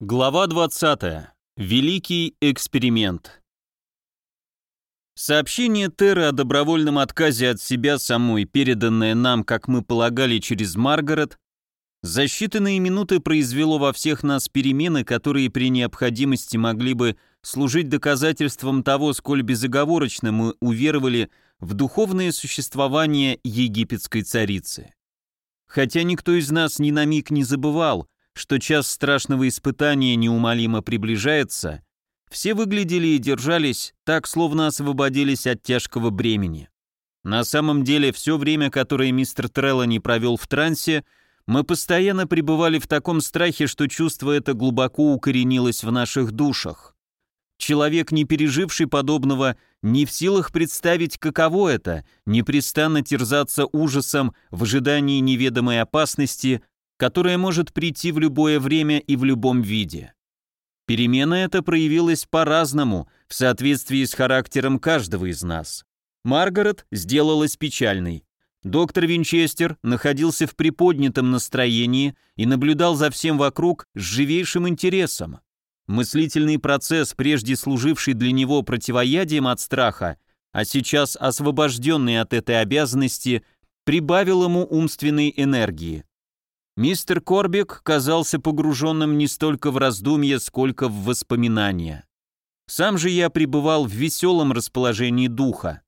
Глава 20. Великий эксперимент. Сообщение Терры о добровольном отказе от себя самой, переданное нам, как мы полагали, через Маргарет, за считанные минуты произвело во всех нас перемены, которые при необходимости могли бы служить доказательством того, сколь безоговорочно мы уверовали в духовное существование египетской царицы. Хотя никто из нас ни на миг не забывал – что час страшного испытания неумолимо приближается, все выглядели и держались так, словно освободились от тяжкого бремени. На самом деле, все время, которое мистер Треллани провел в трансе, мы постоянно пребывали в таком страхе, что чувство это глубоко укоренилось в наших душах. Человек, не переживший подобного, не в силах представить, каково это, непрестанно терзаться ужасом в ожидании неведомой опасности, которая может прийти в любое время и в любом виде. Перемена эта проявилась по-разному, в соответствии с характером каждого из нас. Маргарет сделалась печальной. Доктор Винчестер находился в приподнятом настроении и наблюдал за всем вокруг с живейшим интересом. Мыслительный процесс, прежде служивший для него противоядием от страха, а сейчас освобожденный от этой обязанности, прибавил ему умственной энергии. Мистер Корбик казался погруженным не столько в раздумья, сколько в воспоминания. Сам же я пребывал в веселом расположении духа.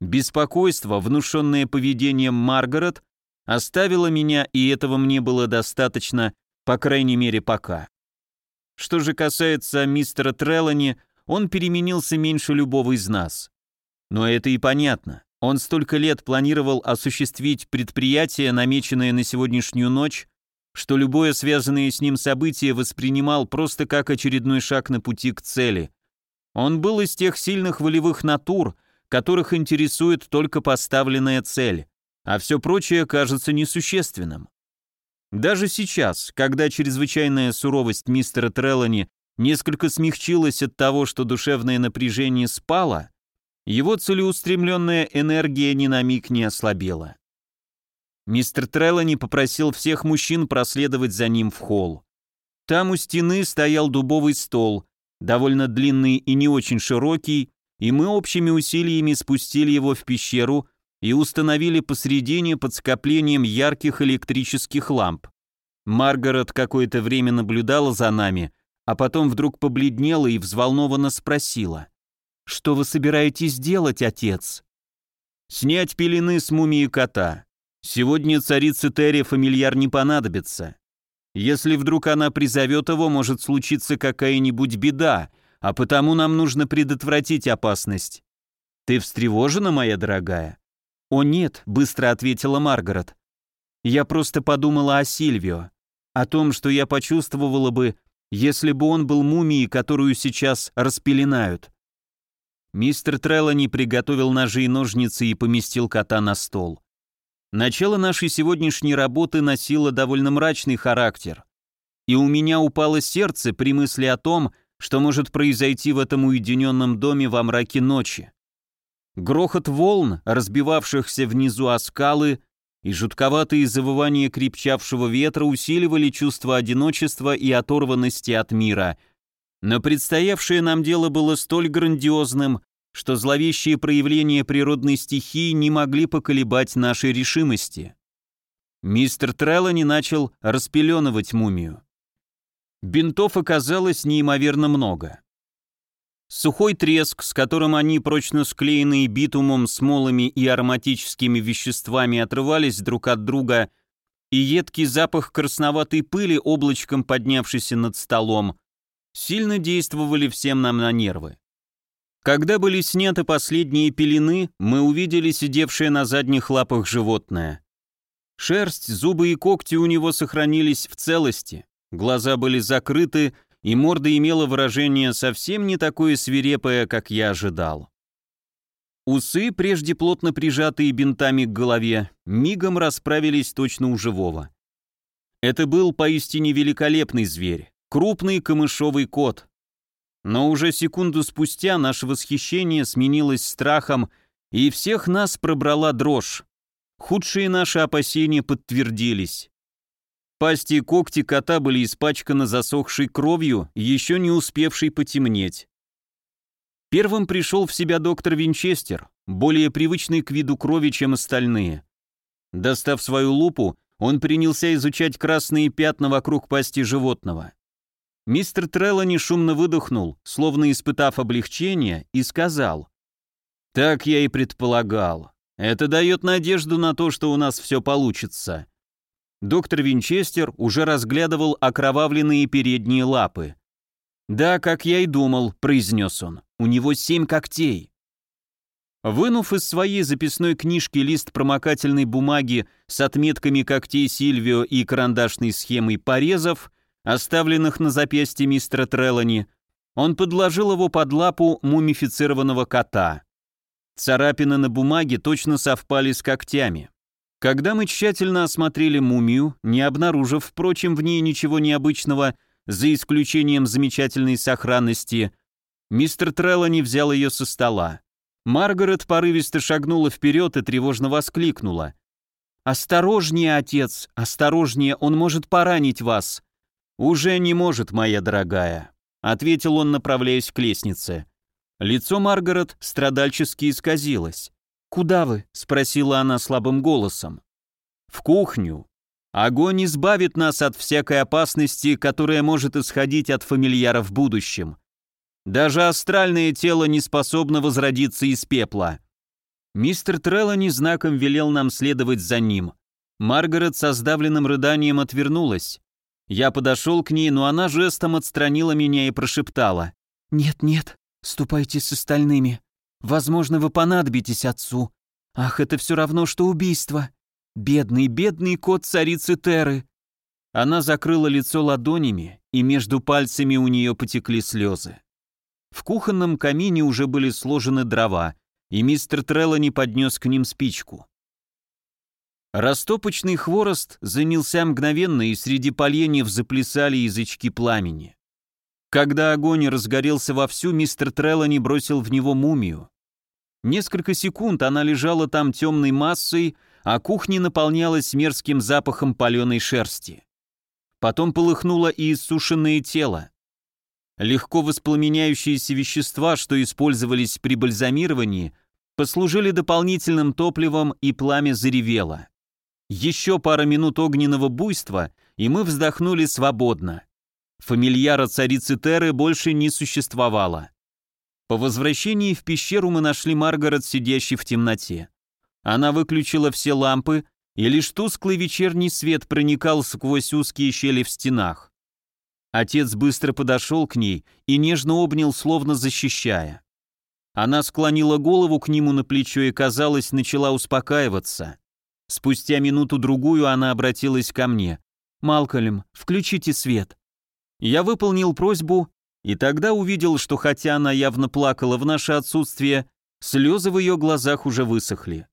Беспокойство, внушенное поведением Маргарет, оставило меня, и этого мне было достаточно, по крайней мере, пока. Что же касается мистера Трелани, он переменился меньше любого из нас. Но это и понятно. Он столько лет планировал осуществить предприятие, намеченное на сегодняшнюю ночь, что любое связанное с ним событие воспринимал просто как очередной шаг на пути к цели. Он был из тех сильных волевых натур, которых интересует только поставленная цель, а все прочее кажется несущественным. Даже сейчас, когда чрезвычайная суровость мистера Треллани несколько смягчилась от того, что душевное напряжение спало, его целеустремленная энергия ни на миг не ослабела. Мистер Треллани попросил всех мужчин проследовать за ним в холл. Там у стены стоял дубовый стол, довольно длинный и не очень широкий, и мы общими усилиями спустили его в пещеру и установили посредине под скоплением ярких электрических ламп. Маргарет какое-то время наблюдала за нами, а потом вдруг побледнела и взволнованно спросила. «Что вы собираетесь делать, отец?» «Снять пелены с мумии кота», Сегодня царице Терри фамильяр не понадобится. Если вдруг она призовет его, может случиться какая-нибудь беда, а потому нам нужно предотвратить опасность. Ты встревожена, моя дорогая? О нет, быстро ответила Маргарет. Я просто подумала о Сильвио, о том, что я почувствовала бы, если бы он был мумией, которую сейчас распеленают. Мистер Треллани приготовил ножи и ножницы и поместил кота на стол. Начало нашей сегодняшней работы носило довольно мрачный характер. И у меня упало сердце при мысли о том, что может произойти в этом уединенном доме во мраке ночи. Грохот волн, разбивавшихся внизу о скалы, и жутковатые завывания крепчавшего ветра усиливали чувство одиночества и оторванности от мира. Но предстоявшее нам дело было столь грандиозным, что зловещие проявления природной стихии не могли поколебать нашей решимости. Мистер Треллани начал распеленывать мумию. Бинтов оказалось неимоверно много. Сухой треск, с которым они, прочно склеенные битумом, смолами и ароматическими веществами, отрывались друг от друга, и едкий запах красноватой пыли, облачком поднявшийся над столом, сильно действовали всем нам на нервы. Когда были сняты последние пелены, мы увидели сидевшее на задних лапах животное. Шерсть, зубы и когти у него сохранились в целости, глаза были закрыты, и морда имела выражение совсем не такое свирепое, как я ожидал. Усы, прежде плотно прижатые бинтами к голове, мигом расправились точно у живого. Это был поистине великолепный зверь, крупный камышовый кот, но уже секунду спустя наше восхищение сменилось страхом, и всех нас пробрала дрожь. Худшие наши опасения подтвердились. Пасти и когти кота были испачканы засохшей кровью, еще не успевшей потемнеть. Первым пришел в себя доктор Винчестер, более привычный к виду крови, чем остальные. Достав свою лупу, он принялся изучать красные пятна вокруг пасти животного. Мистер Треллани шумно выдохнул, словно испытав облегчение, и сказал. «Так я и предполагал. Это дает надежду на то, что у нас все получится». Доктор Винчестер уже разглядывал окровавленные передние лапы. «Да, как я и думал», — произнес он. «У него семь когтей». Вынув из своей записной книжки лист промокательной бумаги с отметками когтей Сильвио и карандашной схемой порезов, оставленных на запястье мистера Трелани, он подложил его под лапу мумифицированного кота. Царапины на бумаге точно совпали с когтями. Когда мы тщательно осмотрели мумию, не обнаружив, впрочем, в ней ничего необычного, за исключением замечательной сохранности, мистер Трелани взял ее со стола. Маргарет порывисто шагнула вперед и тревожно воскликнула. «Осторожнее, отец! Осторожнее! Он может поранить вас!» «Уже не может, моя дорогая», — ответил он, направляясь к лестнице. Лицо Маргарет страдальчески исказилось. «Куда вы?» — спросила она слабым голосом. «В кухню. Огонь избавит нас от всякой опасности, которая может исходить от фамильяра в будущем. Даже астральное тело не способно возродиться из пепла». Мистер Треллани знаком велел нам следовать за ним. Маргарет со сдавленным рыданием отвернулась. Я подошел к ней, но она жестом отстранила меня и прошептала. «Нет-нет, ступайте с остальными. Возможно, вы понадобитесь отцу. Ах, это все равно, что убийство. Бедный, бедный кот царицы Теры». Она закрыла лицо ладонями, и между пальцами у нее потекли слезы. В кухонном камине уже были сложены дрова, и мистер Треллани поднес к ним спичку. Растопочный хворост занялся мгновенно, и среди поленьев заплясали язычки пламени. Когда огонь разгорелся вовсю, мистер Треллани бросил в него мумию. Несколько секунд она лежала там темной массой, а кухня наполнялась мерзким запахом паленой шерсти. Потом полыхнуло и иссушенное тело. Легко воспламеняющиеся вещества, что использовались при бальзамировании, послужили дополнительным топливом, и пламя заревело. Еще пара минут огненного буйства, и мы вздохнули свободно. Фамильяра царицы Теры больше не существовало. По возвращении в пещеру мы нашли Маргарет, сидящей в темноте. Она выключила все лампы, и лишь тусклый вечерний свет проникал сквозь узкие щели в стенах. Отец быстро подошел к ней и нежно обнял, словно защищая. Она склонила голову к нему на плечо и, казалось, начала успокаиваться. Спустя минуту-другую она обратилась ко мне. «Малкольм, включите свет». Я выполнил просьбу и тогда увидел, что хотя она явно плакала в наше отсутствие, слезы в ее глазах уже высохли.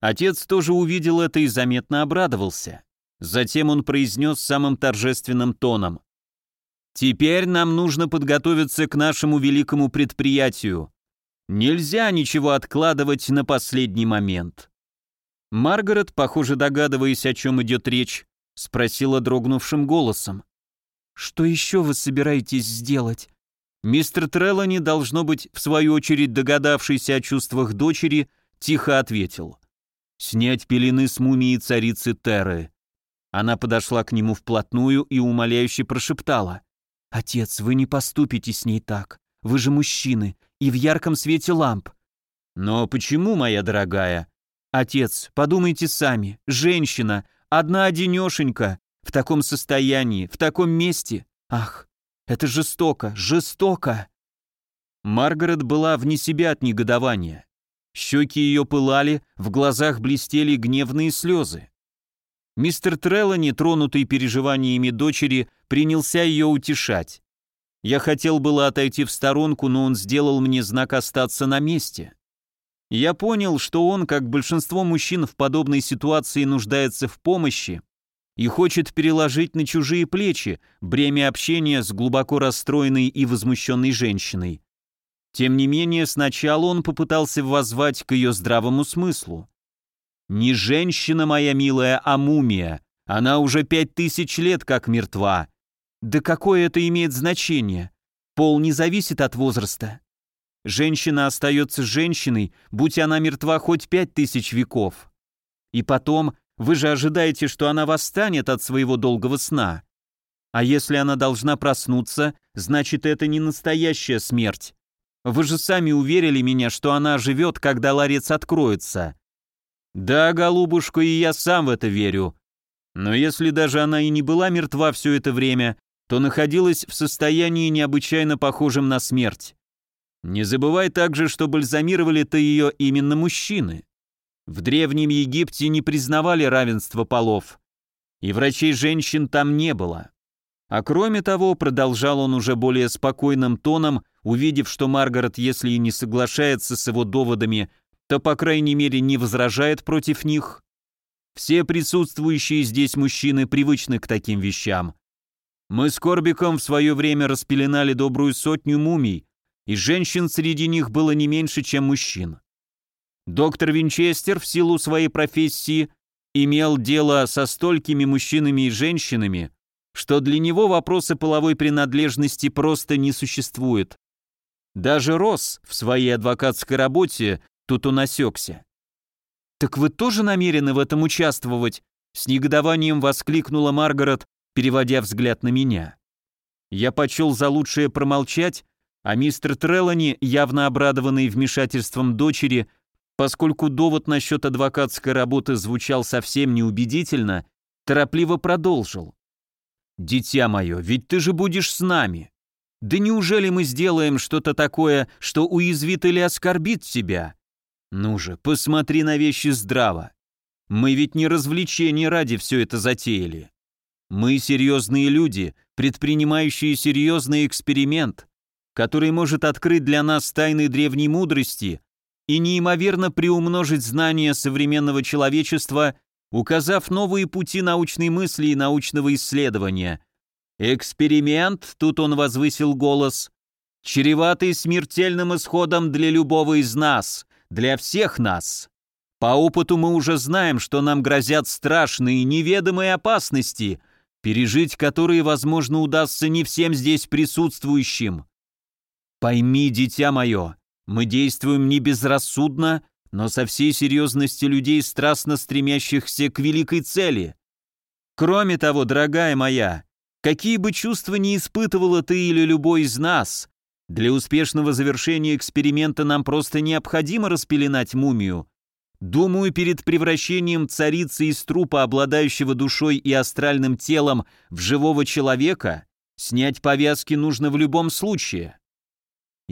Отец тоже увидел это и заметно обрадовался. Затем он произнес самым торжественным тоном. «Теперь нам нужно подготовиться к нашему великому предприятию. Нельзя ничего откладывать на последний момент». Маргарет, похоже догадываясь, о чем идет речь, спросила дрогнувшим голосом. «Что еще вы собираетесь сделать?» Мистер Треллани, должно быть, в свою очередь догадавшийся о чувствах дочери, тихо ответил. «Снять пелены с мумии царицы Терры». Она подошла к нему вплотную и умоляюще прошептала. «Отец, вы не поступите с ней так. Вы же мужчины, и в ярком свете ламп». «Но почему, моя дорогая?» Отец, подумайте сами, женщина, одна-одинешенька, в таком состоянии, в таком месте. Ах, это жестоко, жестоко. Маргарет была вне себя от негодования. Щеки ее пылали, в глазах блестели гневные слезы. Мистер Треллани, тронутый переживаниями дочери, принялся ее утешать. Я хотел было отойти в сторонку, но он сделал мне знак остаться на месте. Я понял, что он, как большинство мужчин в подобной ситуации, нуждается в помощи и хочет переложить на чужие плечи бремя общения с глубоко расстроенной и возмущенной женщиной. Тем не менее, сначала он попытался воззвать к ее здравому смыслу. «Не женщина моя милая, а мумия. Она уже пять тысяч лет как мертва. Да какое это имеет значение? Пол не зависит от возраста. Женщина остается женщиной, будь она мертва хоть пять тысяч веков. И потом, вы же ожидаете, что она восстанет от своего долгого сна. А если она должна проснуться, значит, это не настоящая смерть. Вы же сами уверили меня, что она живет, когда ларец откроется. Да, голубушка, и я сам в это верю. Но если даже она и не была мертва все это время, то находилась в состоянии необычайно похожем на смерть. Не забывай также, что бальзамировали-то ее именно мужчины. В Древнем Египте не признавали равенство полов, и врачей женщин там не было. А кроме того, продолжал он уже более спокойным тоном, увидев, что Маргарет, если и не соглашается с его доводами, то, по крайней мере, не возражает против них. Все присутствующие здесь мужчины привычны к таким вещам. Мы с Корбиком в свое время распеленали добрую сотню мумий, и женщин среди них было не меньше, чем мужчин. Доктор Винчестер в силу своей профессии имел дело со столькими мужчинами и женщинами, что для него вопросы половой принадлежности просто не существует. Даже Росс в своей адвокатской работе тут он «Так вы тоже намерены в этом участвовать?» С негодованием воскликнула Маргарет, переводя взгляд на меня. Я почел за лучшее промолчать, а мистер Трелани, явно обрадованный вмешательством дочери, поскольку довод насчет адвокатской работы звучал совсем неубедительно, торопливо продолжил. «Дитя мое, ведь ты же будешь с нами. Да неужели мы сделаем что-то такое, что уязвит или оскорбит тебя? Ну же, посмотри на вещи здраво. Мы ведь не развлечение ради все это затеяли. Мы серьезные люди, предпринимающие серьезный эксперимент, который может открыть для нас тайны древней мудрости и неимоверно приумножить знания современного человечества, указав новые пути научной мысли и научного исследования. Эксперимент, тут он возвысил голос, чреватый смертельным исходом для любого из нас, для всех нас. По опыту мы уже знаем, что нам грозят страшные, неведомые опасности, пережить которые, возможно, удастся не всем здесь присутствующим. Пойми, дитя мое, мы действуем не безрассудно, но со всей серьезности людей, страстно стремящихся к великой цели. Кроме того, дорогая моя, какие бы чувства ни испытывала ты или любой из нас, для успешного завершения эксперимента нам просто необходимо распеленать мумию. Думаю, перед превращением царицы из трупа, обладающего душой и астральным телом, в живого человека, снять повязки нужно в любом случае.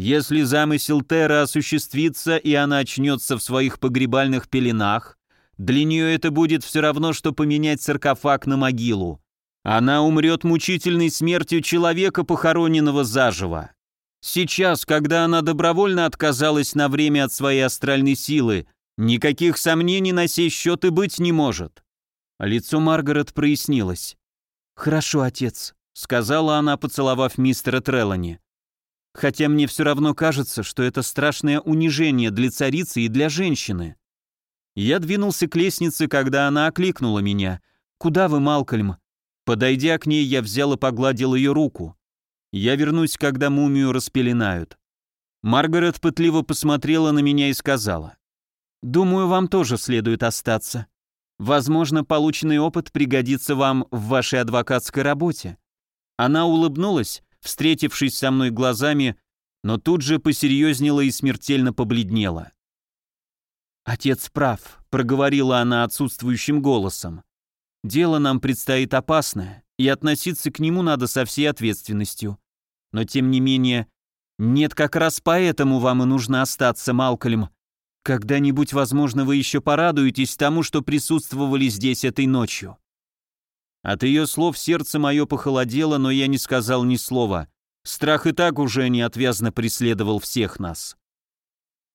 Если замысел Терра осуществится, и она очнется в своих погребальных пеленах, для нее это будет все равно, что поменять саркофаг на могилу. Она умрет мучительной смертью человека, похороненного заживо. Сейчас, когда она добровольно отказалась на время от своей астральной силы, никаких сомнений на сей счет и быть не может. Лицо Маргарет прояснилось. «Хорошо, отец», — сказала она, поцеловав мистера Трелани. Хотя мне все равно кажется, что это страшное унижение для царицы и для женщины. Я двинулся к лестнице, когда она окликнула меня. «Куда вы, Малкольм?» Подойдя к ней, я взял и погладил ее руку. «Я вернусь, когда мумию распеленают». Маргарет пытливо посмотрела на меня и сказала. «Думаю, вам тоже следует остаться. Возможно, полученный опыт пригодится вам в вашей адвокатской работе». Она улыбнулась, встретившись со мной глазами, но тут же посерьезнела и смертельно побледнела. «Отец прав», — проговорила она отсутствующим голосом. «Дело нам предстоит опасное, и относиться к нему надо со всей ответственностью. Но тем не менее, нет, как раз поэтому вам и нужно остаться, Малкольм. Когда-нибудь, возможно, вы еще порадуетесь тому, что присутствовали здесь этой ночью. От ее слов сердце мое похолодело, но я не сказал ни слова. Страх и так уже неотвязно преследовал всех нас.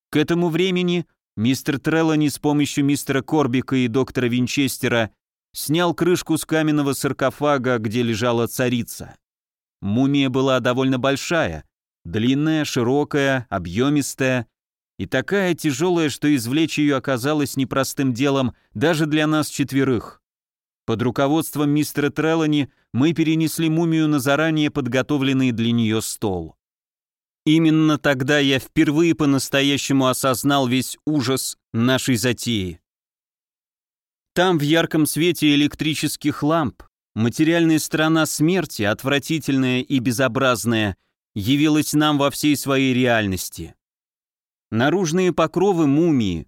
К этому времени мистер Треллани с помощью мистера Корбика и доктора Винчестера снял крышку с каменного саркофага, где лежала царица. Мумия была довольно большая, длинная, широкая, объемистая и такая тяжелая, что извлечь ее оказалось непростым делом даже для нас четверых. Под руководством мистера Трелани мы перенесли мумию на заранее подготовленный для нее стол. Именно тогда я впервые по-настоящему осознал весь ужас нашей затеи. Там, в ярком свете электрических ламп, материальная сторона смерти, отвратительная и безобразная, явилась нам во всей своей реальности. Наружные покровы мумии,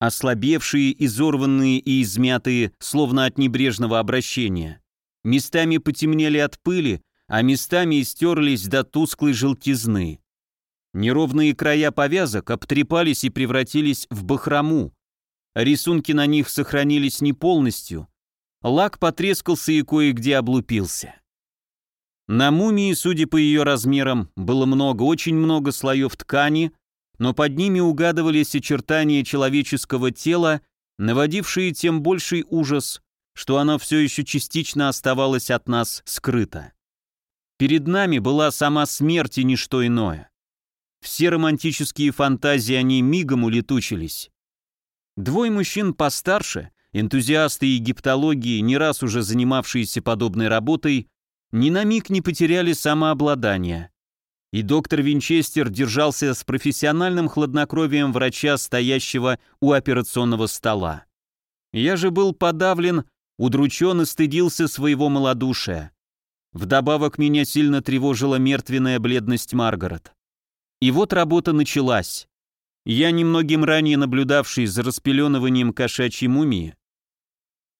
ослабевшие, изорванные и измятые, словно от небрежного обращения. Местами потемнели от пыли, а местами истерлись до тусклой желтизны. Неровные края повязок обтрепались и превратились в бахрому. Рисунки на них сохранились не полностью. Лак потрескался и кое-где облупился. На мумии, судя по ее размерам, было много, очень много слоев ткани, но под ними угадывались очертания человеческого тела, наводившие тем больший ужас, что оно все еще частично оставалось от нас скрыто. Перед нами была сама смерть и ничто иное. Все романтические фантазии они мигом улетучились. Двое мужчин постарше, энтузиасты египтологии, не раз уже занимавшиеся подобной работой, ни на миг не потеряли самообладание и доктор Винчестер держался с профессиональным хладнокровием врача, стоящего у операционного стола. Я же был подавлен, удручен и стыдился своего малодушия. Вдобавок меня сильно тревожила мертвенная бледность Маргарет. И вот работа началась. Я, немногим ранее наблюдавший за распеленыванием кошачьей мумии,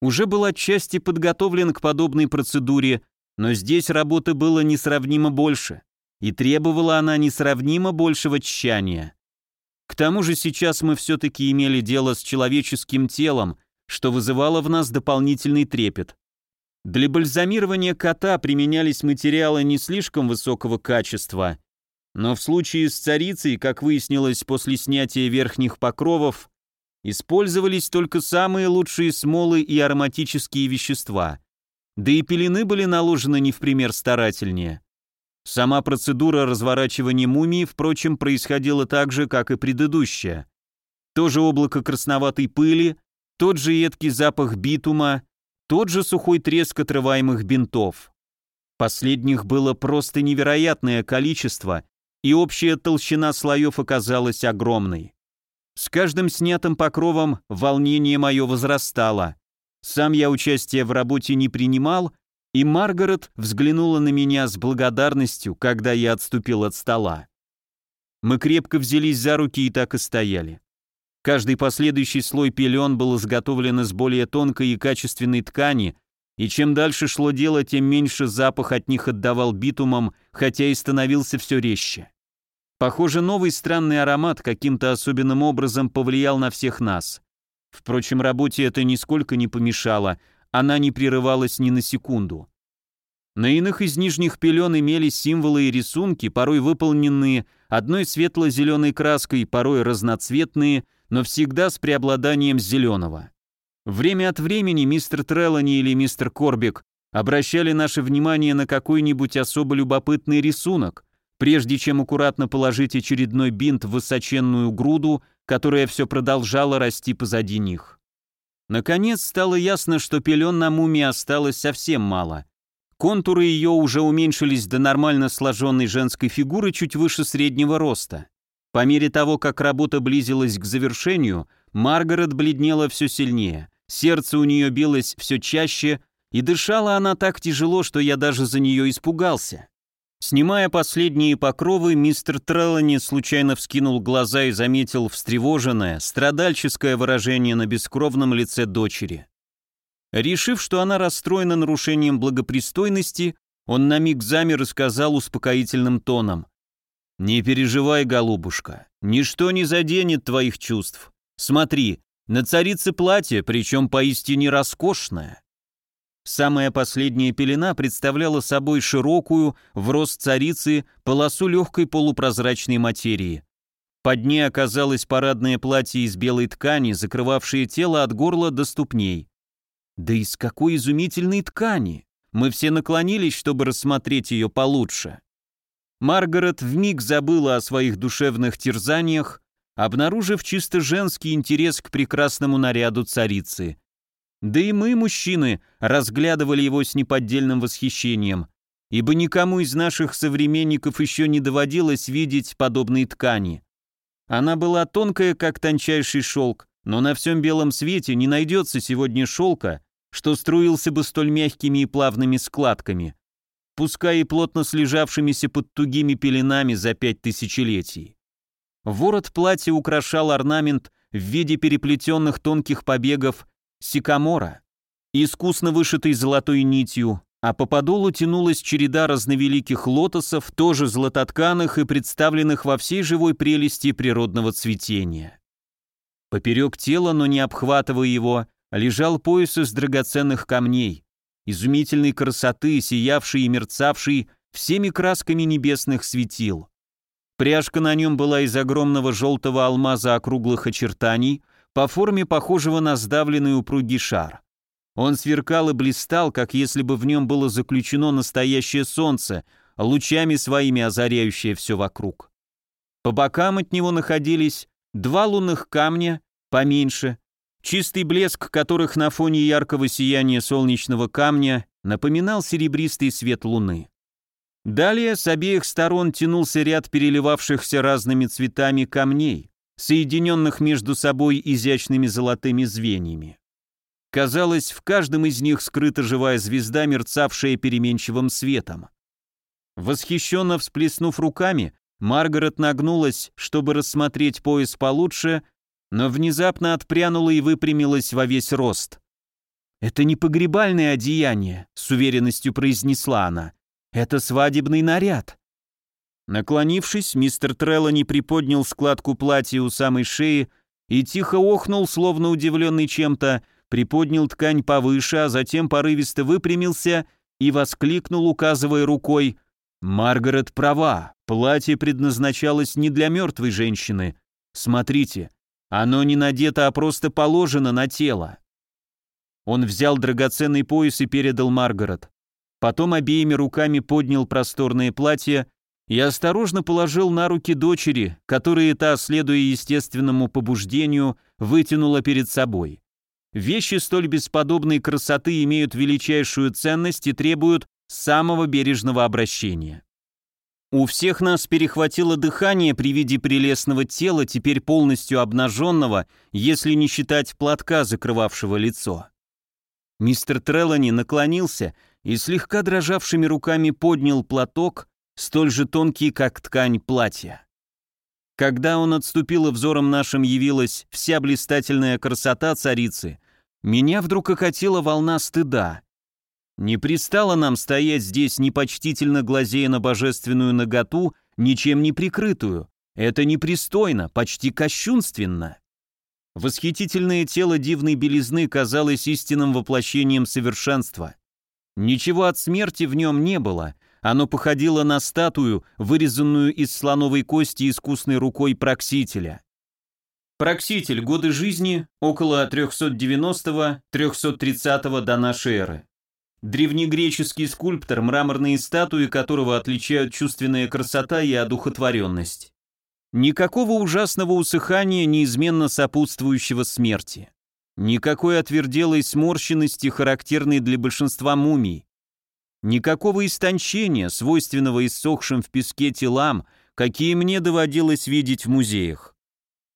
уже был отчасти подготовлен к подобной процедуре, но здесь работы было несравнимо больше и требовала она несравнимо большего тщания. К тому же сейчас мы все-таки имели дело с человеческим телом, что вызывало в нас дополнительный трепет. Для бальзамирования кота применялись материалы не слишком высокого качества, но в случае с царицей, как выяснилось после снятия верхних покровов, использовались только самые лучшие смолы и ароматические вещества, да и пелены были наложены не в пример старательнее. Сама процедура разворачивания мумии, впрочем, происходила так же, как и предыдущая. То же облако красноватой пыли, тот же едкий запах битума, тот же сухой треск отрываемых бинтов. Последних было просто невероятное количество, и общая толщина слоев оказалась огромной. С каждым снятым покровом волнение мое возрастало. Сам я участия в работе не принимал, и Маргарет взглянула на меня с благодарностью, когда я отступил от стола. Мы крепко взялись за руки и так и стояли. Каждый последующий слой пелен был изготовлен из более тонкой и качественной ткани, и чем дальше шло дело, тем меньше запах от них отдавал битумом, хотя и становился все резче. Похоже, новый странный аромат каким-то особенным образом повлиял на всех нас. Впрочем, работе это нисколько не помешало, она не прерывалась ни на секунду. На иных из нижних пелен имелись символы и рисунки, порой выполненные одной светло-зеленой краской, порой разноцветные, но всегда с преобладанием зеленого. Время от времени мистер Трелани или мистер Корбик обращали наше внимание на какой-нибудь особо любопытный рисунок, прежде чем аккуратно положить очередной бинт в высоченную груду, которая все продолжала расти позади них. Наконец стало ясно, что пелен на мумии осталось совсем мало. Контуры ее уже уменьшились до нормально сложенной женской фигуры чуть выше среднего роста. По мере того, как работа близилась к завершению, Маргарет бледнела все сильнее. Сердце у нее билось все чаще, и дышала она так тяжело, что я даже за нее испугался. Снимая последние покровы, мистер Треллани случайно вскинул глаза и заметил встревоженное, страдальческое выражение на бескровном лице дочери. Решив, что она расстроена нарушением благопристойности, он на миг замер и сказал успокоительным тоном. «Не переживай, голубушка, ничто не заденет твоих чувств. Смотри, на царице платье, причем поистине роскошное. Самая последняя пелена представляла собой широкую, в рост царицы, полосу легкой полупрозрачной материи. Под ней оказалось парадное платье из белой ткани, закрывавшее тело от горла до ступней. Да из какой изумительной ткани! Мы все наклонились, чтобы рассмотреть ее получше. Маргарет вмиг забыла о своих душевных терзаниях, обнаружив чисто женский интерес к прекрасному наряду царицы. Да и мы, мужчины, разглядывали его с неподдельным восхищением, ибо никому из наших современников еще не доводилось видеть подобные ткани. Она была тонкая, как тончайший шелк, но на всем белом свете не найдется сегодня шелка, что струился бы столь мягкими и плавными складками, пускай и плотно слежавшимися под тугими пеленами за пять тысячелетий. Ворот платья украшал орнамент в виде переплетенных тонких побегов Сикамора, искусно вышитой золотой нитью, а по подолу тянулась череда разновеликих лотосов, тоже златотканых и представленных во всей живой прелести природного цветения. Поперек тела, но не обхватывая его, лежал пояс из драгоценных камней, изумительной красоты, сиявший и мерцавший всеми красками небесных светил. Пряжка на нем была из огромного желтого алмаза округлых очертаний, по форме похожего на сдавленный упругий шар. Он сверкал и блистал, как если бы в нем было заключено настоящее солнце, лучами своими озаряющее все вокруг. По бокам от него находились два лунных камня, поменьше, чистый блеск которых на фоне яркого сияния солнечного камня напоминал серебристый свет луны. Далее с обеих сторон тянулся ряд переливавшихся разными цветами камней соединенных между собой изящными золотыми звеньями. Казалось, в каждом из них скрыта живая звезда, мерцавшая переменчивым светом. Восхищенно всплеснув руками, Маргарет нагнулась, чтобы рассмотреть пояс получше, но внезапно отпрянула и выпрямилась во весь рост. «Это не погребальное одеяние», — с уверенностью произнесла она. «Это свадебный наряд. Наклонившись, мистер Треллани приподнял складку платья у самой шеи и тихо охнул, словно удивленный чем-то, приподнял ткань повыше, а затем порывисто выпрямился и воскликнул, указывая рукой «Маргарет права, платье предназначалось не для мертвой женщины. Смотрите, оно не надето, а просто положено на тело». Он взял драгоценный пояс и передал Маргарет. Потом обеими руками поднял просторное платье и осторожно положил на руки дочери, которые та, следуя естественному побуждению, вытянула перед собой. Вещи столь бесподобной красоты имеют величайшую ценность и требуют самого бережного обращения. У всех нас перехватило дыхание при виде прелестного тела, теперь полностью обнаженного, если не считать платка, закрывавшего лицо. Мистер Трелани наклонился и слегка дрожавшими руками поднял платок, столь же тонкий, как ткань платья. Когда он отступил и взором нашим явилась вся блистательная красота царицы, меня вдруг окатила волна стыда. Не пристало нам стоять здесь непочтительно глазея на божественную наготу, ничем не прикрытую. Это непристойно, почти кощунственно. Восхитительное тело дивной белизны казалось истинным воплощением совершенства. Ничего от смерти в нем не было — оно походило на статую, вырезанную из слоновой кости искусной рукой проксителя. Прокситель. Годы жизни около 390-330 до нашей эры. Древнегреческий скульптор, мраморные статуи которого отличают чувственная красота и одухотворенность. Никакого ужасного усыхания, неизменно сопутствующего смерти. Никакой отверделой сморщенности, характерной для большинства мумий. Никакого истончения, свойственного иссохшим в песке телам, какие мне доводилось видеть в музеях.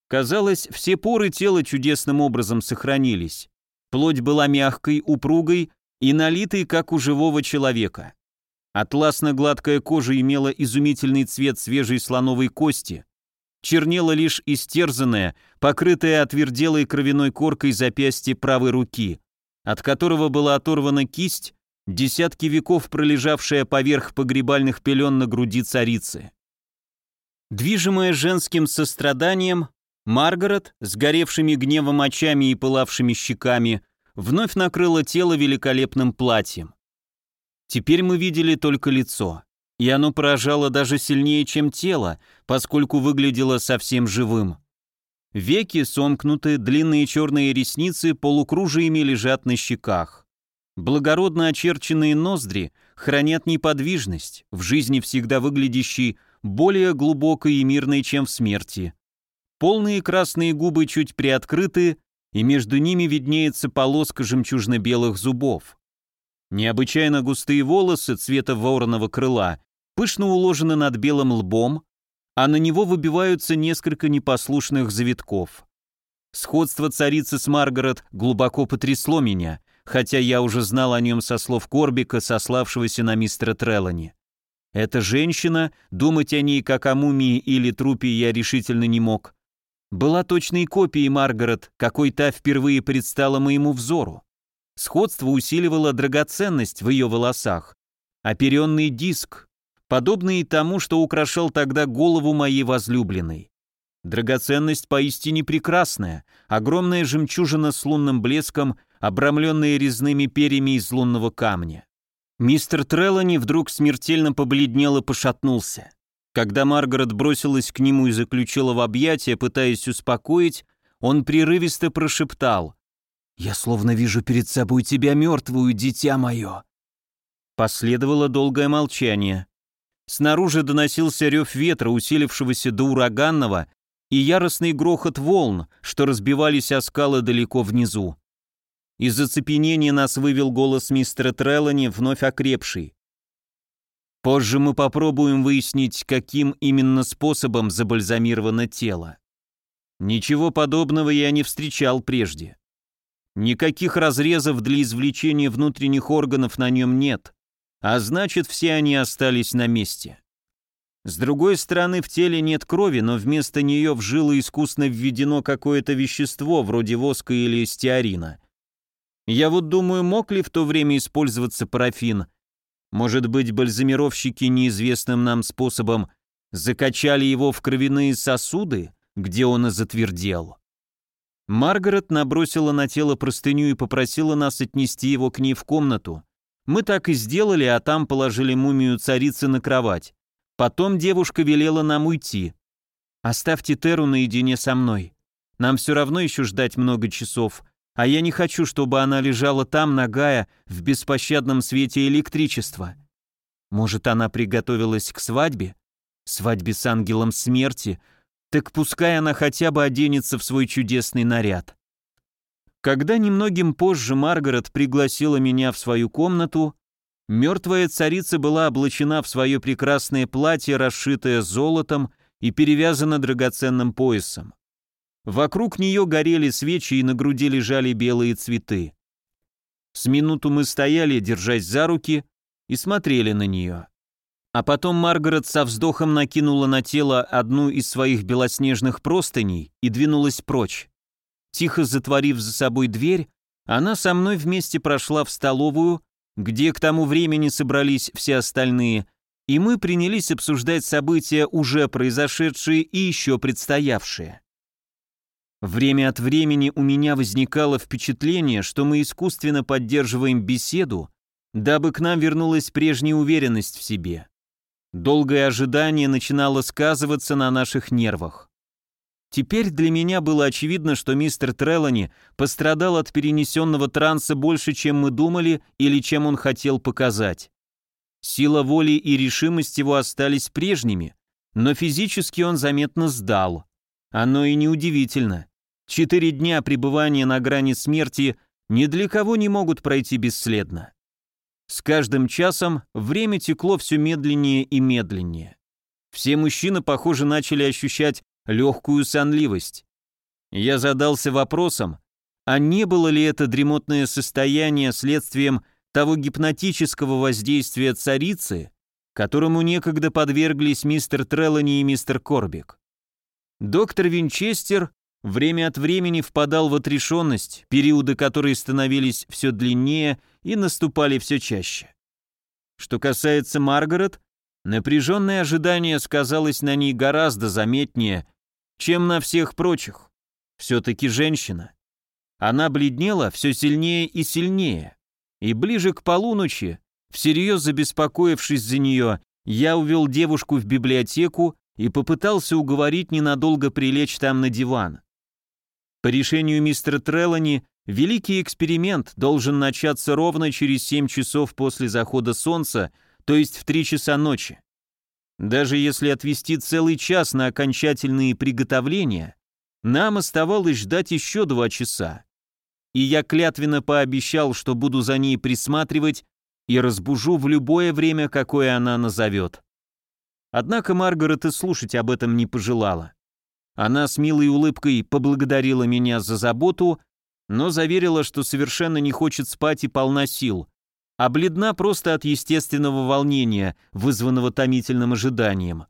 Казалось, все поры тела чудесным образом сохранились. Плоть была мягкой, упругой и налитой, как у живого человека. Атласно-гладкая кожа имела изумительный цвет свежей слоновой кости. Чернела лишь истерзанная, покрытая отверделой кровяной коркой запястье правой руки, от которого была оторвана кисть десятки веков пролежавшая поверх погребальных пелен на груди царицы. Движимая женским состраданием, Маргарет, сгоревшими гневом очами и пылавшими щеками, вновь накрыла тело великолепным платьем. Теперь мы видели только лицо, и оно поражало даже сильнее, чем тело, поскольку выглядело совсем живым. Веки сомкнуты, длинные черные ресницы полукружиями лежат на щеках. Благородно очерченные ноздри хранят неподвижность, в жизни всегда выглядящей более глубокой и мирной, чем в смерти. Полные красные губы чуть приоткрыты, и между ними виднеется полоска жемчужно-белых зубов. Необычайно густые волосы цвета вороного крыла пышно уложены над белым лбом, а на него выбиваются несколько непослушных завитков. Сходство царицы с Маргарет глубоко потрясло меня, хотя я уже знал о нем со слов Корбика, сославшегося на мистера Трелани. Эта женщина, думать о ней как о мумии или трупе я решительно не мог. Была точной копией Маргарет, какой та впервые предстала моему взору. Сходство усиливало драгоценность в ее волосах. Оперенный диск, подобный тому, что украшал тогда голову моей возлюбленной. Драгоценность поистине прекрасная, огромная жемчужина с лунным блеском — обрамленные резными перьями из лунного камня. Мистер Треллани вдруг смертельно побледнел и пошатнулся. Когда Маргарет бросилась к нему и заключила в объятия, пытаясь успокоить, он прерывисто прошептал «Я словно вижу перед собой тебя мертвую, дитя мое». Последовало долгое молчание. Снаружи доносился рев ветра, усилившегося до ураганного, и яростный грохот волн, что разбивались о скалы далеко внизу. Из оцепенения нас вывел голос мистера Треллани, вновь окрепший. Позже мы попробуем выяснить, каким именно способом забальзамировано тело. Ничего подобного я не встречал прежде. Никаких разрезов для извлечения внутренних органов на нем нет, а значит, все они остались на месте. С другой стороны, в теле нет крови, но вместо нее в жилы искусно введено какое-то вещество, вроде воска или стеарина – я вот думаю, мог ли в то время использоваться парафин. Может быть, бальзамировщики неизвестным нам способом закачали его в кровяные сосуды, где он и затвердел. Маргарет набросила на тело простыню и попросила нас отнести его к ней в комнату. Мы так и сделали, а там положили мумию царицы на кровать. Потом девушка велела нам уйти. «Оставьте Теру наедине со мной. Нам все равно еще ждать много часов», а я не хочу, чтобы она лежала там, нагая, в беспощадном свете электричества. Может, она приготовилась к свадьбе? Свадьбе с ангелом смерти? Так пускай она хотя бы оденется в свой чудесный наряд. Когда немногим позже Маргарет пригласила меня в свою комнату, мертвая царица была облачена в свое прекрасное платье, расшитое золотом и перевязано драгоценным поясом. Вокруг нее горели свечи и на груди лежали белые цветы. С минуту мы стояли, держась за руки, и смотрели на нее. А потом Маргарет со вздохом накинула на тело одну из своих белоснежных простыней и двинулась прочь. Тихо затворив за собой дверь, она со мной вместе прошла в столовую, где к тому времени собрались все остальные, и мы принялись обсуждать события, уже произошедшие и еще предстоявшие. Время от времени у меня возникало впечатление, что мы искусственно поддерживаем беседу, дабы к нам вернулась прежняя уверенность в себе. Долгое ожидание начинало сказываться на наших нервах. Теперь для меня было очевидно, что мистер Трелани пострадал от перенесенного транса больше, чем мы думали или чем он хотел показать. Сила воли и решимость его остались прежними, но физически он заметно сдал. Оно и неудивительно. Четыре дня пребывания на грани смерти ни для кого не могут пройти бесследно. С каждым часом время текло все медленнее и медленнее. Все мужчины, похоже, начали ощущать легкую сонливость. Я задался вопросом, а не было ли это дремотное состояние следствием того гипнотического воздействия царицы, которому некогда подверглись мистер Треллани и мистер Корбик. Доктор Винчестер время от времени впадал в отрешенность, периоды которой становились все длиннее и наступали все чаще. Что касается Маргарет, напряженное ожидание сказалось на ней гораздо заметнее, чем на всех прочих. Все-таки женщина. Она бледнела все сильнее и сильнее, и ближе к полуночи, всерьез забеспокоившись за нее, я увел девушку в библиотеку и попытался уговорить ненадолго прилечь там на диван. По решению мистера Треллани, великий эксперимент должен начаться ровно через 7 часов после захода солнца, то есть в 3 часа ночи. Даже если отвести целый час на окончательные приготовления, нам оставалось ждать еще 2 часа. И я клятвенно пообещал, что буду за ней присматривать и разбужу в любое время, какое она назовет. Однако Маргарет и слушать об этом не пожелала. Она с милой улыбкой поблагодарила меня за заботу, но заверила, что совершенно не хочет спать и полна сил, а бледна просто от естественного волнения, вызванного томительным ожиданием.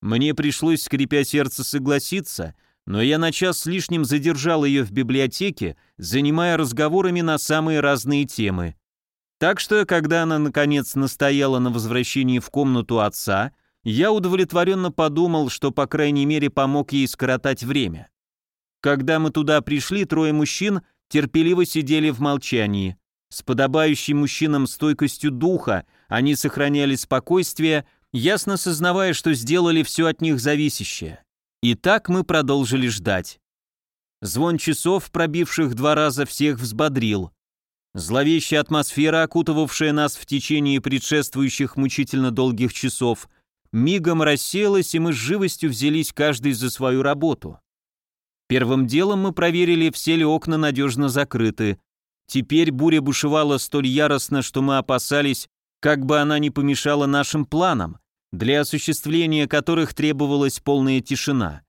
Мне пришлось, скрипя сердце, согласиться, но я на час с лишним задержал ее в библиотеке, занимая разговорами на самые разные темы. Так что, когда она наконец настояла на возвращении в комнату отца, я удовлетворенно подумал, что, по крайней мере, помог ей скоротать время. Когда мы туда пришли, трое мужчин терпеливо сидели в молчании. С подобающей мужчинам стойкостью духа они сохраняли спокойствие, ясно сознавая, что сделали все от них зависящее. И так мы продолжили ждать. Звон часов, пробивших два раза, всех взбодрил. Зловещая атмосфера, окутывавшая нас в течение предшествующих мучительно долгих часов – мигом рассеялась, и мы с живостью взялись каждый за свою работу. Первым делом мы проверили, все ли окна надежно закрыты. Теперь буря бушевала столь яростно, что мы опасались, как бы она не помешала нашим планам, для осуществления которых требовалась полная тишина.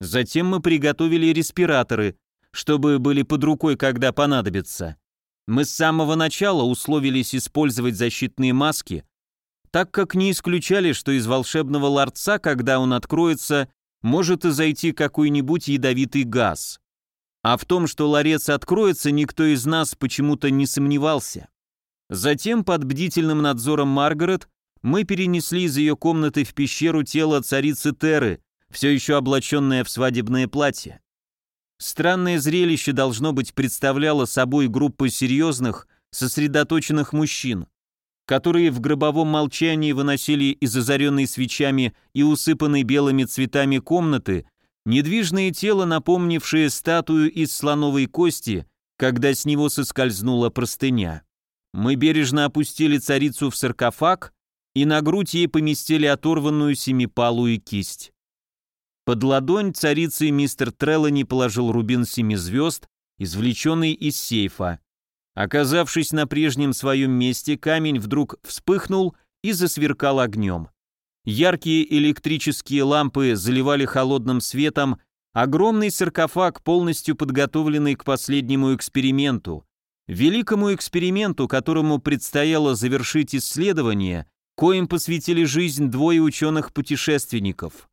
Затем мы приготовили респираторы, чтобы были под рукой, когда понадобится. Мы с самого начала условились использовать защитные маски, так как не исключали, что из волшебного ларца, когда он откроется, может и зайти какой-нибудь ядовитый газ. А в том, что ларец откроется, никто из нас почему-то не сомневался. Затем под бдительным надзором Маргарет мы перенесли из ее комнаты в пещеру тело царицы Теры, все еще облаченное в свадебное платье. Странное зрелище, должно быть, представляло собой группу серьезных, сосредоточенных мужчин которые в гробовом молчании выносили из озаренной свечами и усыпанной белыми цветами комнаты недвижное тело, напомнившее статую из слоновой кости, когда с него соскользнула простыня. Мы бережно опустили царицу в саркофаг и на грудь ей поместили оторванную семипалую кисть. Под ладонь царицы мистер Треллани положил рубин семи звезд, извлеченный из сейфа. Оказавшись на прежнем своем месте, камень вдруг вспыхнул и засверкал огнем. Яркие электрические лампы заливали холодным светом огромный саркофаг, полностью подготовленный к последнему эксперименту, великому эксперименту, которому предстояло завершить исследование, коим посвятили жизнь двое ученых-путешественников.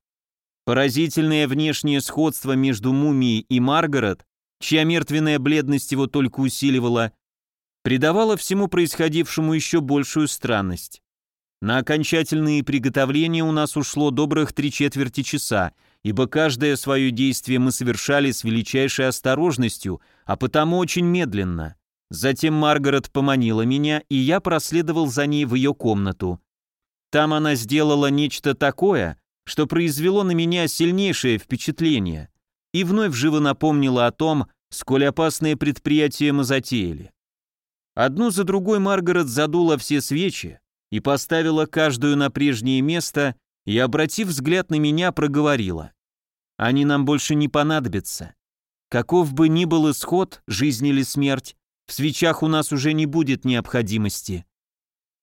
Поразительное внешнее сходство между мумией и Маргарет, чья мертвенная бледность его только усиливала, придавало всему происходившему еще большую странность. На окончательные приготовления у нас ушло добрых три четверти часа, ибо каждое свое действие мы совершали с величайшей осторожностью, а потому очень медленно. Затем Маргарет поманила меня, и я проследовал за ней в ее комнату. Там она сделала нечто такое, что произвело на меня сильнейшее впечатление и вновь живо напомнила о том, сколь опасное предприятие мы затеяли. Одну за другой Маргарет задула все свечи и поставила каждую на прежнее место и, обратив взгляд на меня, проговорила. «Они нам больше не понадобятся. Каков бы ни был исход, жизнь или смерть, в свечах у нас уже не будет необходимости».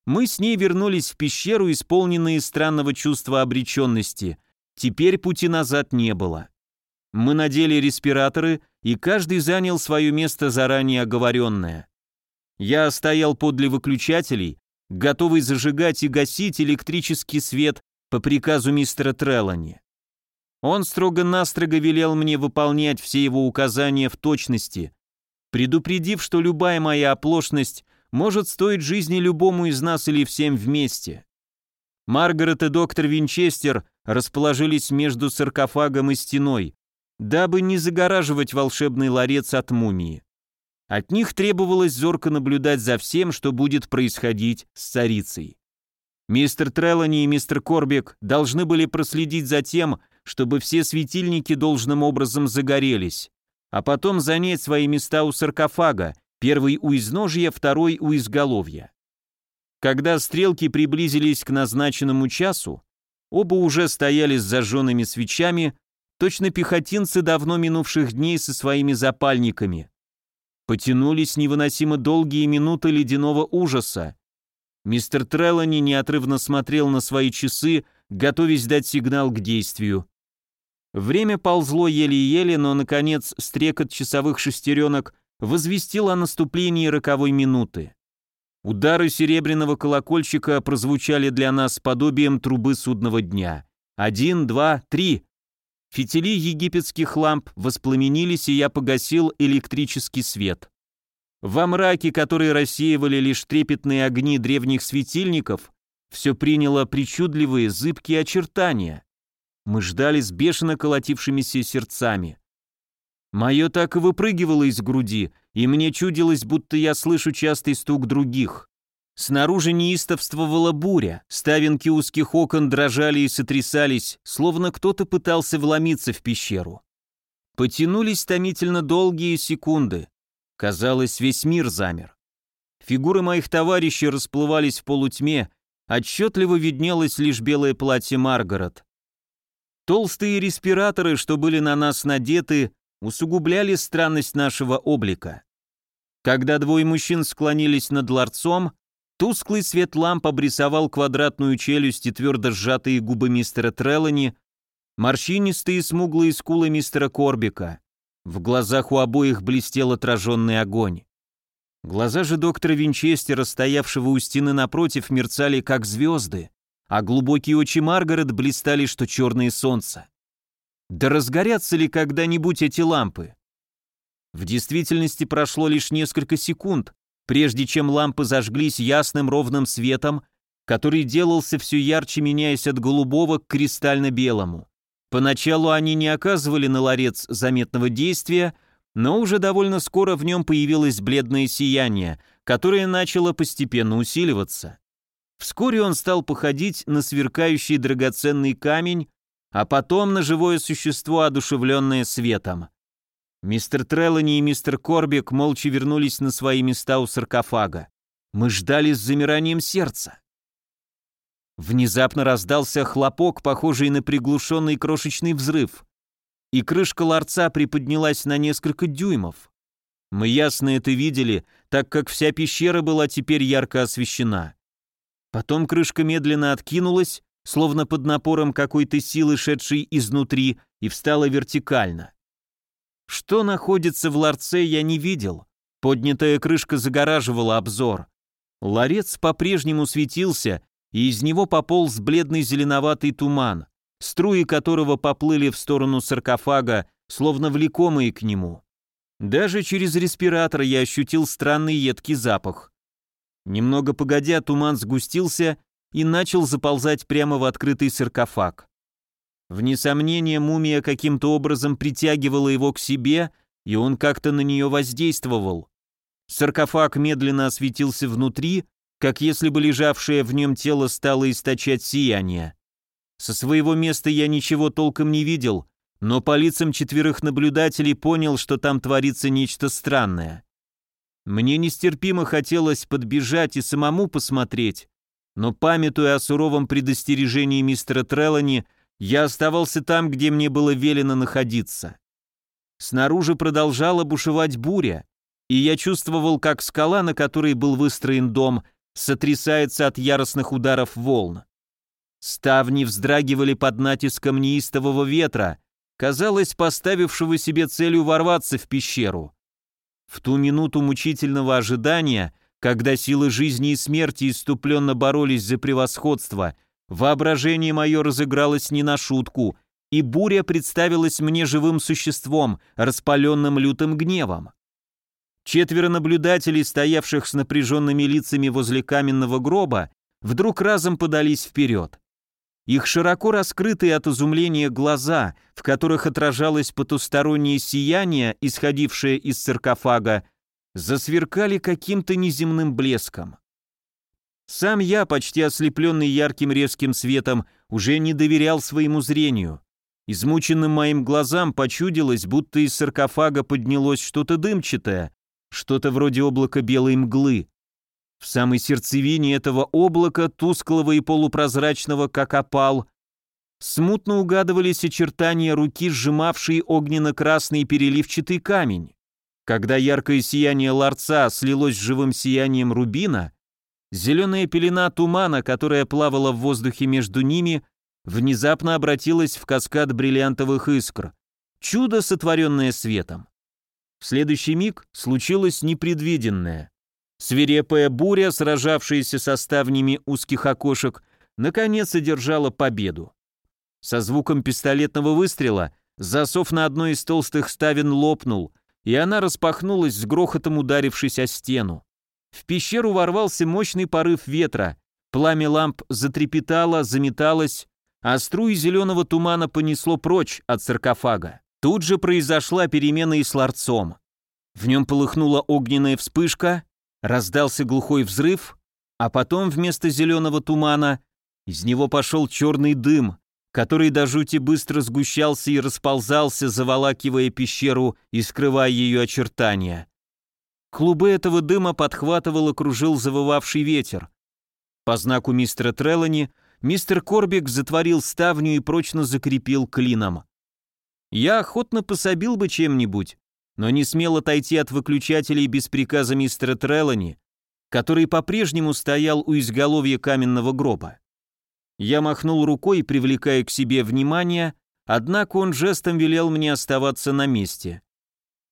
Мы с ней вернулись в пещеру, исполненные странного чувства обреченности. Теперь пути назад не было. Мы надели респираторы, и каждый занял свое место заранее оговоренное. Я стоял подле выключателей, готовый зажигать и гасить электрический свет по приказу мистера Трелани. Он строго-настрого велел мне выполнять все его указания в точности, предупредив, что любая моя оплошность может стоить жизни любому из нас или всем вместе. Маргарет и доктор Винчестер расположились между саркофагом и стеной, дабы не загораживать волшебный ларец от мумии. От них требовалось зорко наблюдать за всем, что будет происходить с царицей. Мистер Трелани и мистер Корбек должны были проследить за тем, чтобы все светильники должным образом загорелись, а потом занять свои места у саркофага, первый у изножья, второй у изголовья. Когда стрелки приблизились к назначенному часу, оба уже стояли с зажженными свечами, точно пехотинцы давно минувших дней со своими запальниками – Потянулись невыносимо долгие минуты ледяного ужаса. Мистер Трелани неотрывно смотрел на свои часы, готовясь дать сигнал к действию. Время ползло еле-еле, но, наконец, стрекот часовых шестеренок возвестил о наступлении роковой минуты. Удары серебряного колокольчика прозвучали для нас подобием трубы судного дня. Один, два, три. Фитили египетских ламп воспламенились, и я погасил электрический свет. Во мраке, который рассеивали лишь трепетные огни древних светильников, все приняло причудливые, зыбкие очертания. Мы ждали с бешено колотившимися сердцами. Мое так и выпрыгивало из груди, и мне чудилось, будто я слышу частый стук других. Снаружи неистовствовала буря, ставинки узких окон дрожали и сотрясались, словно кто-то пытался вломиться в пещеру. Потянулись томительно долгие секунды. Казалось, весь мир замер. Фигуры моих товарищей расплывались в полутьме, отчетливо виднелось лишь белое платье Маргарет. Толстые респираторы, что были на нас надеты, усугубляли странность нашего облика. Когда двое мужчин склонились над ларцом, Тусклый свет ламп обрисовал квадратную челюсть и твердо сжатые губы мистера Трелани, морщинистые смуглые скулы мистера Корбика. В глазах у обоих блестел отраженный огонь. Глаза же доктора Винчестера, стоявшего у стены напротив, мерцали как звезды, а глубокие очи Маргарет блистали, что черное солнце. Да разгорятся ли когда-нибудь эти лампы? В действительности прошло лишь несколько секунд, прежде чем лампы зажглись ясным ровным светом, который делался все ярче, меняясь от голубого к кристально-белому. Поначалу они не оказывали на ларец заметного действия, но уже довольно скоро в нем появилось бледное сияние, которое начало постепенно усиливаться. Вскоре он стал походить на сверкающий драгоценный камень, а потом на живое существо, одушевленное светом. Мистер Треллани и мистер Корбик молча вернулись на свои места у саркофага. Мы ждали с замиранием сердца. Внезапно раздался хлопок, похожий на приглушенный крошечный взрыв, и крышка ларца приподнялась на несколько дюймов. Мы ясно это видели, так как вся пещера была теперь ярко освещена. Потом крышка медленно откинулась, словно под напором какой-то силы, шедшей изнутри, и встала вертикально. Что находится в ларце, я не видел. Поднятая крышка загораживала обзор. Ларец по-прежнему светился, и из него пополз бледный зеленоватый туман, струи которого поплыли в сторону саркофага, словно влекомые к нему. Даже через респиратор я ощутил странный едкий запах. Немного погодя, туман сгустился и начал заползать прямо в открытый саркофаг. Вне сомнения, мумия каким-то образом притягивала его к себе, и он как-то на нее воздействовал. Саркофаг медленно осветился внутри, как если бы лежавшее в нем тело стало источать сияние. Со своего места я ничего толком не видел, но по лицам четверых наблюдателей понял, что там творится нечто странное. Мне нестерпимо хотелось подбежать и самому посмотреть, но, памятуя о суровом предостережении мистера Трелани, я оставался там, где мне было велено находиться. Снаружи продолжала бушевать буря, и я чувствовал, как скала, на которой был выстроен дом, сотрясается от яростных ударов волн. Ставни вздрагивали под натиском неистового ветра, казалось, поставившего себе целью ворваться в пещеру. В ту минуту мучительного ожидания, когда силы жизни и смерти иступленно боролись за превосходство – Воображение мое разыгралось не на шутку, и буря представилась мне живым существом, распаленным лютым гневом. Четверо наблюдателей, стоявших с напряженными лицами возле каменного гроба, вдруг разом подались вперед. Их широко раскрытые от изумления глаза, в которых отражалось потустороннее сияние, исходившее из саркофага, засверкали каким-то неземным блеском. Сам я, почти ослепленный ярким резким светом, уже не доверял своему зрению. Измученным моим глазам почудилось, будто из саркофага поднялось что-то дымчатое, что-то вроде облака белой мглы. В самой сердцевине этого облака, тусклого и полупрозрачного, как опал, смутно угадывались очертания руки, сжимавшей огненно-красный переливчатый камень. Когда яркое сияние ларца слилось с живым сиянием рубина, Зеленая пелена тумана, которая плавала в воздухе между ними, внезапно обратилась в каскад бриллиантовых искр. Чудо, сотворенное светом. В следующий миг случилось непредвиденное. Свирепая буря, сражавшаяся со ставнями узких окошек, наконец одержала победу. Со звуком пистолетного выстрела засов на одной из толстых ставен лопнул, и она распахнулась с грохотом, ударившись о стену. В пещеру ворвался мощный порыв ветра. Пламя ламп затрепетало, заметалось, а струи зеленого тумана понесло прочь от саркофага. Тут же произошла перемена и с ларцом. В нем полыхнула огненная вспышка, раздался глухой взрыв, а потом вместо зеленого тумана из него пошел черный дым, который до жути быстро сгущался и расползался, заволакивая пещеру и скрывая ее очертания. Клубы этого дыма подхватывал и кружил завывавший ветер. По знаку мистера Трелани мистер Корбик затворил ставню и прочно закрепил клином. «Я охотно пособил бы чем-нибудь, но не смел отойти от выключателей без приказа мистера Трелани, который по-прежнему стоял у изголовья каменного гроба. Я махнул рукой, привлекая к себе внимание, однако он жестом велел мне оставаться на месте.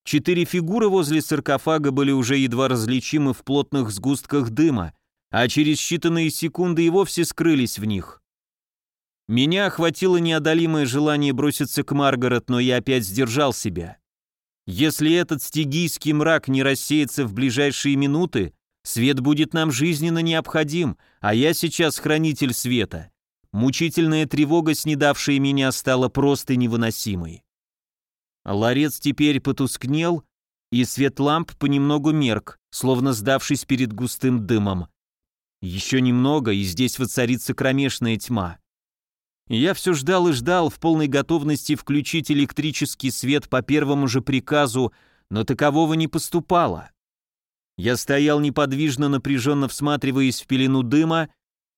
Четыре фигуры возле саркофага были уже едва различимы в плотных сгустках дыма, а через считанные секунды и вовсе скрылись в них. Меня охватило неодолимое желание броситься к Маргарет, но я опять сдержал себя. Если этот стигийский мрак не рассеется в ближайшие минуты, свет будет нам жизненно необходим, а я сейчас хранитель света. Мучительная тревога, снедавшая меня, стала просто невыносимой. А ларец теперь потускнел, и свет ламп понемногу мерк, словно сдавшись перед густым дымом. Еще немного, и здесь воцарится кромешная тьма. Я все ждал и ждал в полной готовности включить электрический свет по первому же приказу, но такового не поступало. Я стоял неподвижно, напряженно всматриваясь в пелену дыма,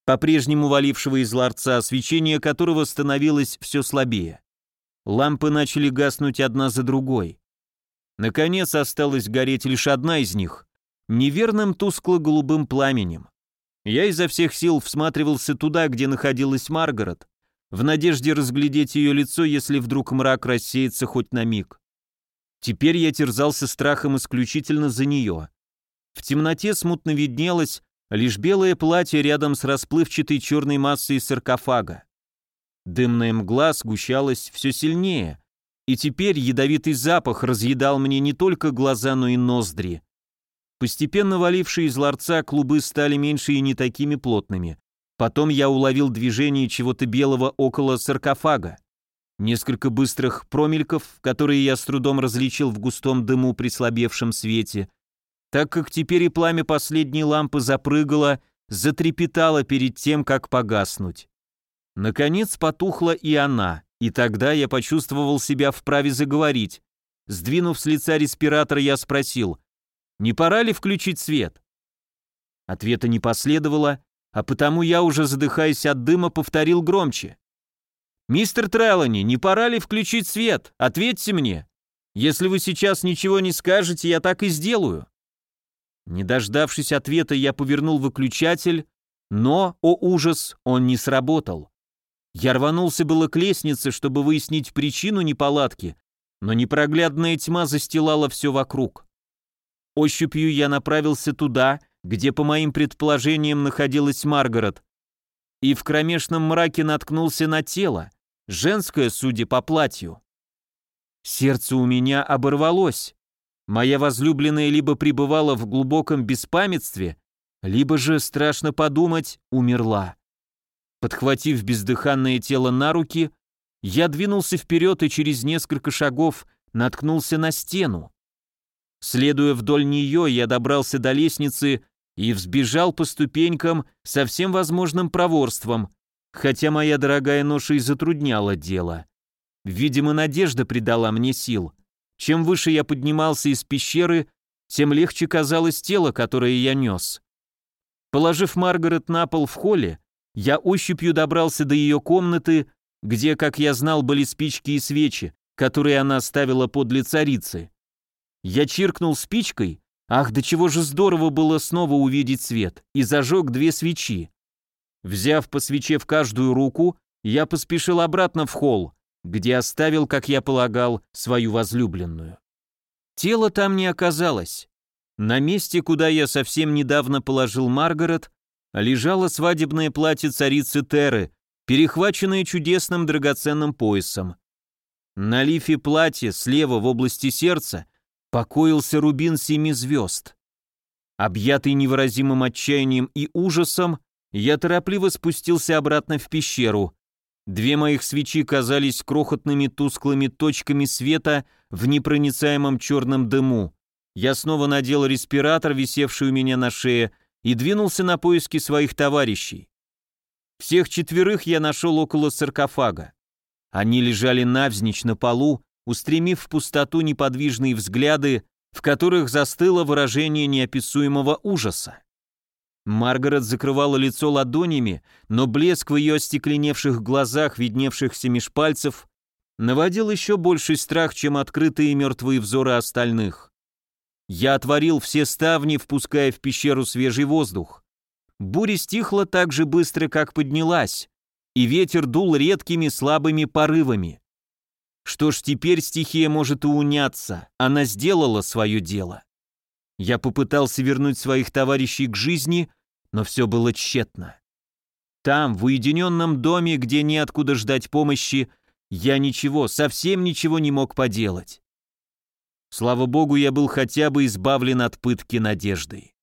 по-прежнему валившего из ларца, свечение которого становилось все слабее. Лампы начали гаснуть одна за другой. Наконец осталась гореть лишь одна из них, неверным тускло-голубым пламенем. Я изо всех сил всматривался туда, где находилась Маргарет, в надежде разглядеть ее лицо, если вдруг мрак рассеется хоть на миг. Теперь я терзался страхом исключительно за нее. В темноте смутно виднелось лишь белое платье рядом с расплывчатой черной массой саркофага. Дымная мгла сгущалась все сильнее, и теперь ядовитый запах разъедал мне не только глаза, но и ноздри. Постепенно валившие из ларца клубы стали меньше и не такими плотными. Потом я уловил движение чего-то белого около саркофага. Несколько быстрых промельков, которые я с трудом различил в густом дыму при слабевшем свете. Так как теперь и пламя последней лампы запрыгало, затрепетало перед тем, как погаснуть. Наконец потухла и она, и тогда я почувствовал себя вправе заговорить. Сдвинув с лица респиратор, я спросил, не пора ли включить свет? Ответа не последовало, а потому я, уже задыхаясь от дыма, повторил громче. «Мистер Трелани, не пора ли включить свет? Ответьте мне! Если вы сейчас ничего не скажете, я так и сделаю!» Не дождавшись ответа, я повернул выключатель, но, о ужас, он не сработал. Я рванулся было к лестнице, чтобы выяснить причину неполадки, но непроглядная тьма застилала все вокруг. Ощупью я направился туда, где, по моим предположениям, находилась Маргарет, и в кромешном мраке наткнулся на тело, женское, судя по платью. Сердце у меня оборвалось. Моя возлюбленная либо пребывала в глубоком беспамятстве, либо же, страшно подумать, умерла. Подхватив бездыханное тело на руки, я двинулся вперед и через несколько шагов наткнулся на стену. Следуя вдоль нее, я добрался до лестницы и взбежал по ступенькам со всем возможным проворством, хотя моя дорогая ноша и затрудняла дело. Видимо, надежда придала мне сил. Чем выше я поднимался из пещеры, тем легче казалось тело, которое я нес. Положив Маргарет на пол в холле, я ощупью добрался до ее комнаты, где, как я знал, были спички и свечи, которые она оставила подле царицы. Я чиркнул спичкой, ах, до чего же здорово было снова увидеть свет, и зажег две свечи. Взяв по свече в каждую руку, я поспешил обратно в холл, где оставил, как я полагал, свою возлюбленную. Тело там не оказалось. На месте, куда я совсем недавно положил Маргарет, лежало свадебное платье царицы Теры, перехваченное чудесным драгоценным поясом. На лифе платья слева в области сердца покоился рубин семи звезд. Объятый невыразимым отчаянием и ужасом, я торопливо спустился обратно в пещеру. Две моих свечи казались крохотными тусклыми точками света в непроницаемом черном дыму. Я снова надел респиратор, висевший у меня на шее, и двинулся на поиски своих товарищей. Всех четверых я нашел около саркофага. Они лежали навзничь на полу, устремив в пустоту неподвижные взгляды, в которых застыло выражение неописуемого ужаса. Маргарет закрывала лицо ладонями, но блеск в ее остекленевших глазах, видневшихся меж пальцев, наводил еще больший страх, чем открытые мертвые взоры остальных. Я отворил все ставни, впуская в пещеру свежий воздух. Буря стихла так же быстро, как поднялась, и ветер дул редкими слабыми порывами. Что ж, теперь стихия может и уняться, она сделала свое дело. Я попытался вернуть своих товарищей к жизни, но все было тщетно. Там, в уединенном доме, где неоткуда ждать помощи, я ничего, совсем ничего не мог поделать. Слава Богу, я был хотя бы избавлен от пытки надеждой.